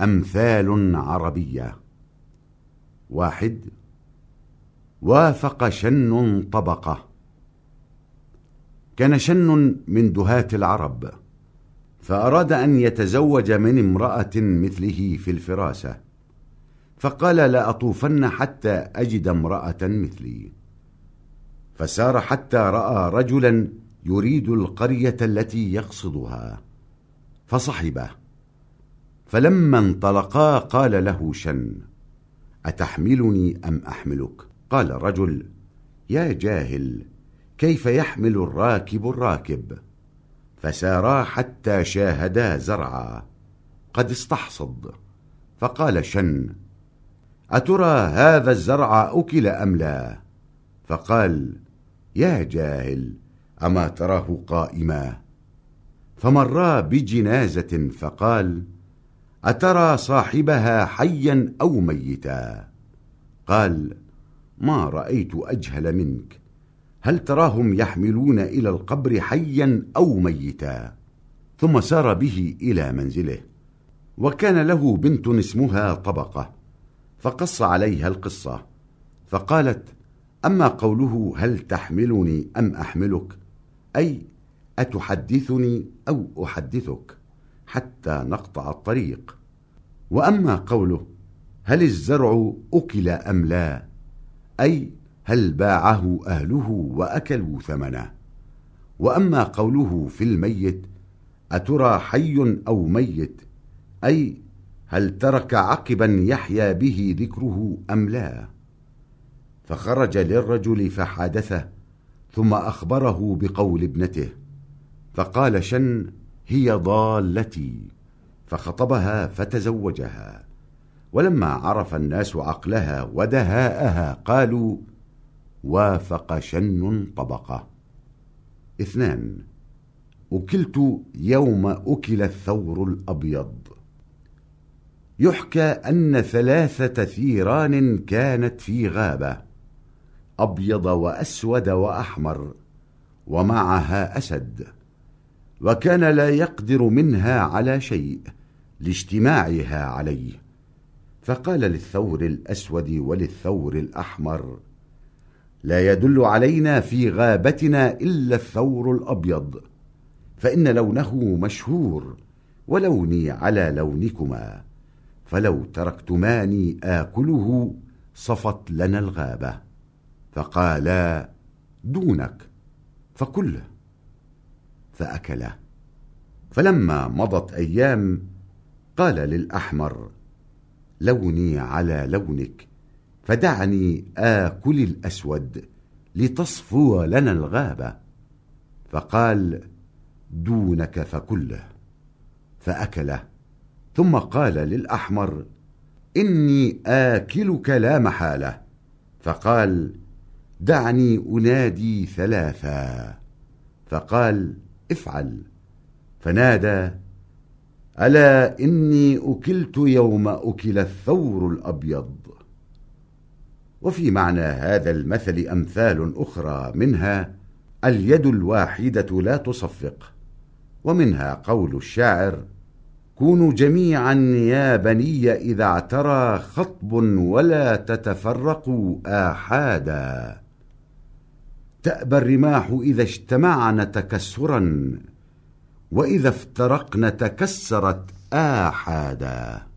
أمثال عربية. واحد. وافق شن طبقة. كان شن من دهاة العرب فأراد أن يتزوج من امرأة مثله في الفراسة فقال لأطوفن حتى أجد امرأة مثلي. فسار حتى رأى رجلا يريد القرية التي يقصدها فصحبه. فلما انطلقا قال له شن أتحملني أم أحملك؟ قال الرجل يا جاهل كيف يحمل الراكب الراكب؟ فسارا حتى شاهدا زرعا قد استحصد. فقال شن أترى هذا الزرع أكل أم لا؟ فقال يا جاهل أما تراه قائما. فمرا بجنازة فقال أترى صاحبها حيا أو ميتا؟ قال ما رأيت أجهل منك. هل تراهم يحملون إلى القبر حيا أو ميتا؟ ثم سار به إلى منزله. وكان له بنت اسمها طبقة فقص عليها القصة. فقالت أما قوله هل تحملني أم أحملك؟ أي أتحدثني أو أحدثك؟ حتى نقطع الطريق. وأما قوله هل الزرع أكل أم لا؟ أي هل باعه أهله وأكلوا ثمنه؟ وأما قوله في الميت أترى حي أو ميت؟ أي هل ترك عقبا يحيا به ذكره أم لا؟ فخرج للرجل فحادثه ثم أخبره بقول ابنته فقال شن هي ضالتي. فخطبها فتزوجها. ولما عرف الناس عقلها ودهاءها قالوا وافق شن طبقة. اثنان أكلت يوم أكل الثور الأبيض. يحكى أن ثلاثة ثيران كانت في غابة أبيض وأسود وأحمر ومعها أسد. وكان لا يقدر منها على شيء لاجتماعها عليه. فقال للثور الأسود وللثور الأحمر لا يدل علينا في غابتنا إلا الثور الأبيض فإن لونه مشهور ولوني على لونكما فلو تركتماني آكله صفت لنا الغابة. فقالا دونك فكله. فأكله فلما مضت أيام قال للأحمر لوني على لونك فدعني آكل الأسود لتصفو لنا الغابة. فقال دونك فكله. فأكله. ثم قال للأحمر إني آكلك لا محالة. فقال دعني أنادي ثلاثا. فقال افعل. فنادى ألا إني أكلت يوم أكل الثور الأبيض؟ وفي معنى هذا المثل أمثال أخرى منها اليد الواحدة لا تصفق. ومنها قول الشاعر كونوا جميعا يا بني إذا اعترى خطب ولا تتفرقوا آحادا. تأبى الرماح إذا اجتمعن تكسرا وإذا افترقن تكسرت آحادا.